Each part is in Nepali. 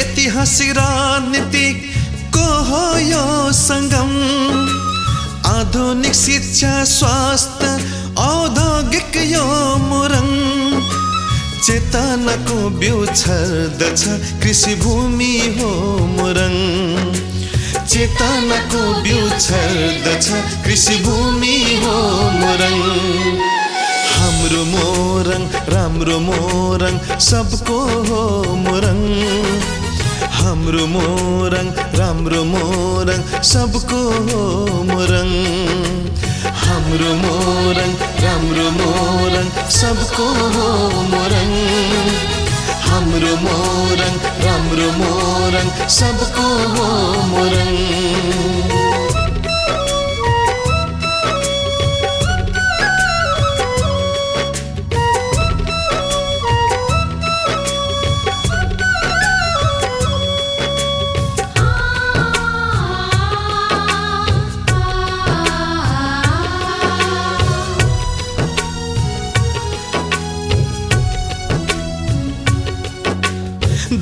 ऐतिहासिक राजनीतिक को हो यो सङ्गम आधुनिक शिक्षा स्वास्थ्य औद्योगिक यो मुरङ चेतनाको बिउ छर्दछ कृषि भूमि हो मुरङ चेतनाको बिउ छर्दछ कृषि भूमि हो मुरङ हाम्रो मोरङ राम्रो मोरङ सबको हो मोरङ हाम्रो मोरङ राम्रो मोरङ सबको मोरङ हाम्रो मोरङ राम्रो मोरङ सबको मोरङ हाम्रो मोरङ राम्रो मोरङ सबको मोरङ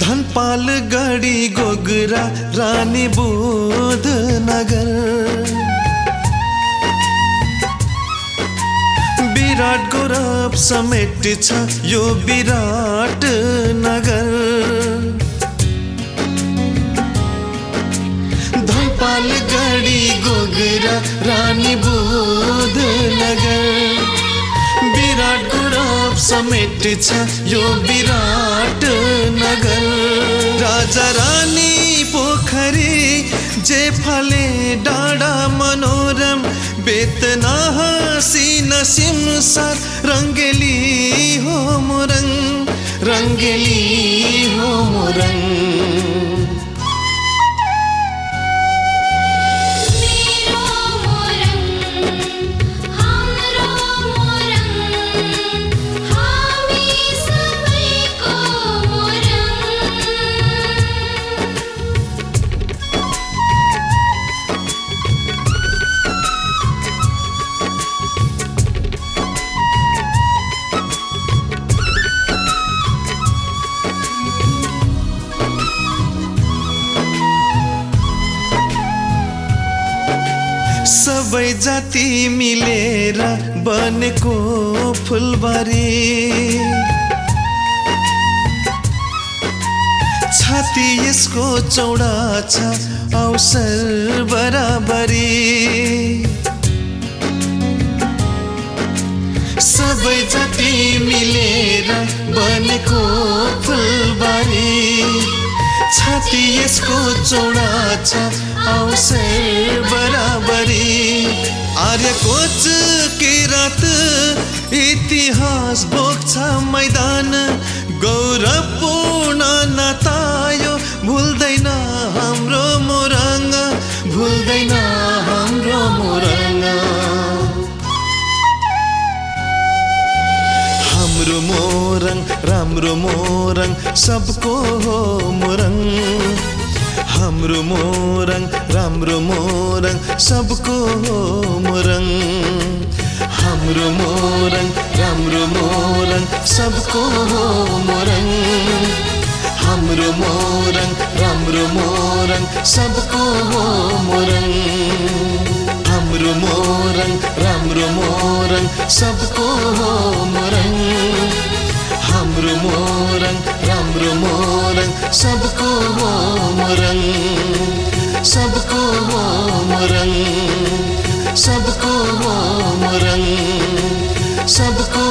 धनपाल गढी गोगरा रानी बुध नगर। विराट गौरव समेट छ यो विराट नगर। धनपाल गढी गोगरा रानी बुध नगर। विराट गौरव समेट छ यो विराट नगर, राजा रानी पोखरी, जे फले डाडा मनोरम, बेतना हसी नसीम सर रंगली हो मुरंग, रंगली हो मोरङ सबै जाति मिलेर बनेको फुलबारी। छाती यसको चौडा छ अवसर बराबरी। छाती यसको चौडा छ। अवसर बराबरी। आर्य कोच किरात इतिहास बोक्छ मैदान। गौरवपूर्ण नतायो भुल्दैन हाम्रो मोरङ। भुल्दैन राम्रो मोरङ सबको हो मोरङ हाम्रो मोरङ राम्रो मोरङ सबको हो मोरङ हाम्रो मोरङ राम्रो मोरङ सबको हो मोरङ हाम्रो मोरङ राम्रो मोरङ सबको हो मोरङ हाम्रो मोरङ राम्रो मोरङ सबको हो मोरङ हाम्रो मोरङ राम्रो मोरङ सबको मोरङ सबको मोरङ सबको मोरङ सबको